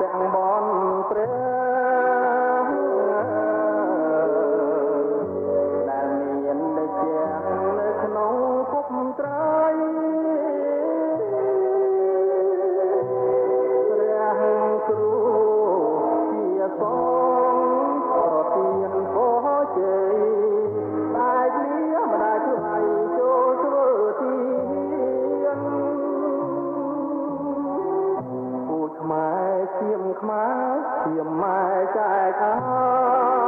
ទាំងមនព្រះ ឈាមខ្មែរឈាមម៉ែចែកអើ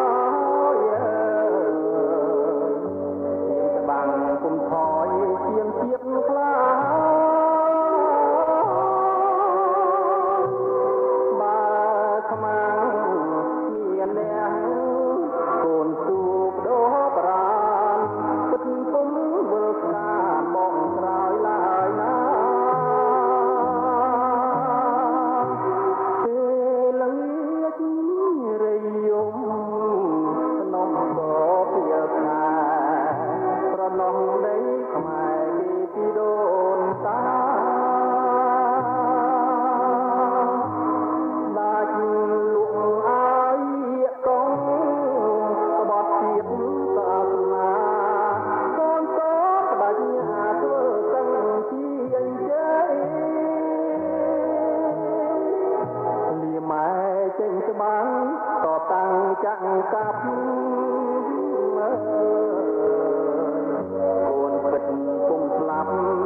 កាប់កូនពិតគុំស្លាប់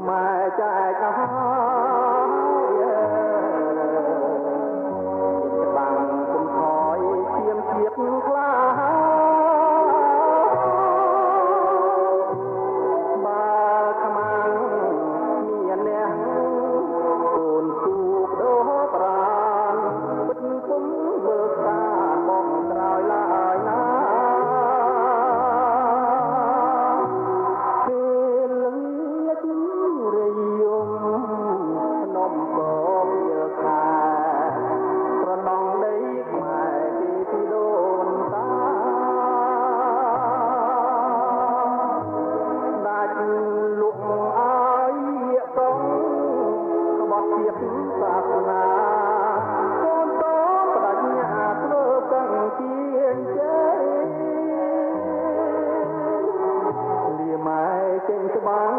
my dad. ជាតិសាសនាកូនតបដញ្ញាធ្វើតាំងជាជ័យលីម៉ែចេញស្បាំង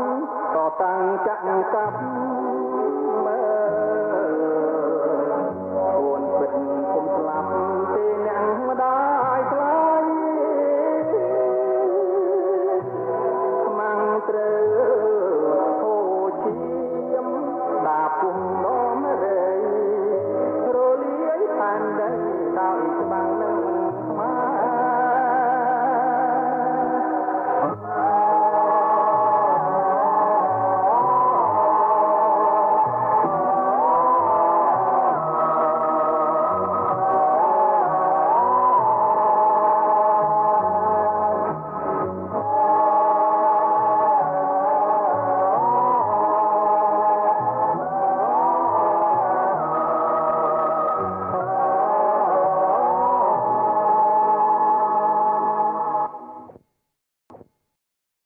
តតាំងចាក់កាប់